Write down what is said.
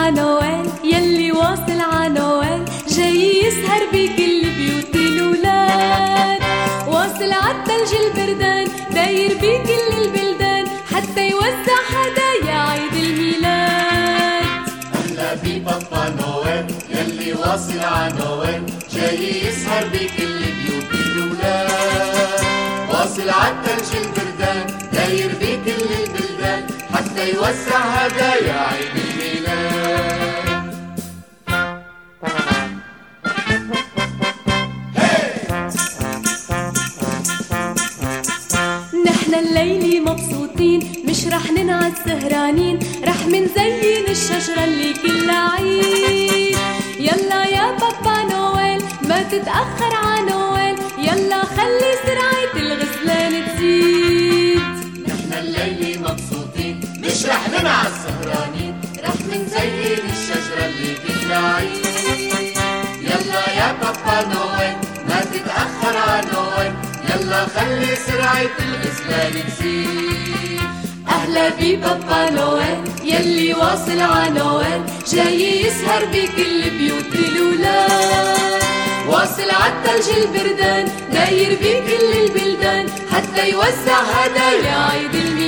عنوان يلي واصل عنوان جاي يسهر بكل بيوت الولاد واصل عالثلج البردان داير بكل البلدان. حتى يوزع هدايا عيد الميلاد. هلا ببابا نوال يلي واصل عنوان جاي يسهر بكل بيوت الولاد واصل عالثلج البردان داير بكل البلدان. حتى يوزع هدايا عيد الميلاد نحن الليلة مبسوطين مش رح ننعس سهرانين رح منزين الشجرة اللي كلها عيد يلا يا بابا نويل ما تتأخر ع نويل. يلا خلي سرعة الغسلان تزيد. نحن الليلة مبسوطين مش رح ننعس سهرانين. نويل يلا خلي سرعة الغسلان تزيد أهلا ببابا نويل يلي واصل ع نويل جاي يسهر بكل بيوت الولاد واصل عالتلج البردان. داير بكل البلدان. حتى يوزع هدايا عيد الميلاد.